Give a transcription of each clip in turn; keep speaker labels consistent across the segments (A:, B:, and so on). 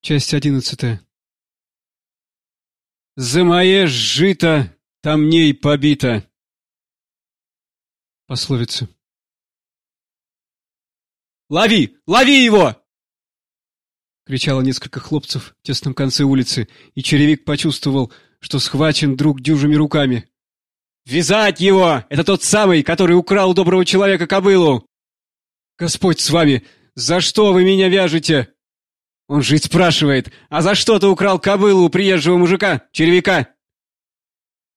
A: Часть одиннадцатая. «Замаешь жито, тамней побито!» Пословица.
B: «Лови! Лови его!»
A: Кричало несколько хлопцев в тесном конце улицы, и черевик почувствовал, что схвачен друг дюжими руками.
B: «Вязать его! Это тот самый, который украл доброго человека кобылу!»
A: «Господь с вами! За что вы меня вяжете?»
B: Он жить спрашивает, а за что ты украл кобылу у приезжего мужика, червяка?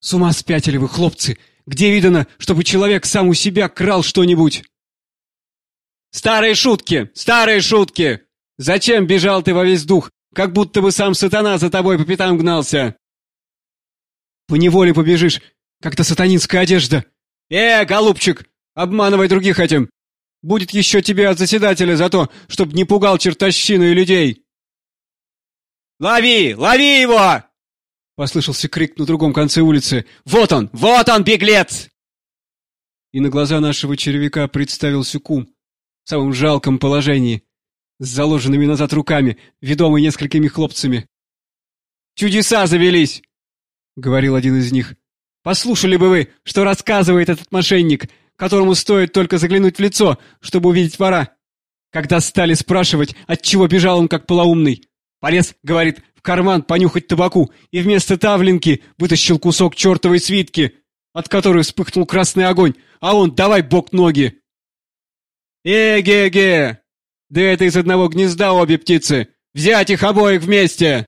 A: С ума спятили вы, хлопцы! Где видано, чтобы человек сам у себя крал что-нибудь?
B: Старые шутки! Старые шутки! Зачем бежал ты во весь дух, как будто бы сам сатана за тобой по пятам гнался?
A: По неволе побежишь, как-то сатанинская одежда.
B: Э, голубчик, обманывай других этим. Будет еще тебе от заседателя за то, чтоб не пугал чертовщину и людей. «Лови! Лови его!»
A: Послышался крик на другом конце улицы.
B: «Вот он! Вот он, беглец!»
A: И на глаза нашего червяка представился кум в самом жалком положении, с заложенными назад руками, ведомый несколькими хлопцами.
B: «Чудеса завелись!» — говорил один из них. «Послушали бы вы, что рассказывает этот мошенник, которому стоит только заглянуть в лицо, чтобы увидеть вора. Когда стали спрашивать, от чего бежал он как полоумный, полез, говорит, в карман понюхать табаку и вместо тавлинки вытащил кусок чертовой свитки, от которой вспыхнул красный огонь, а он давай бок ноги. «Эге-ге! Да это из одного гнезда обе птицы! Взять их обоих вместе!»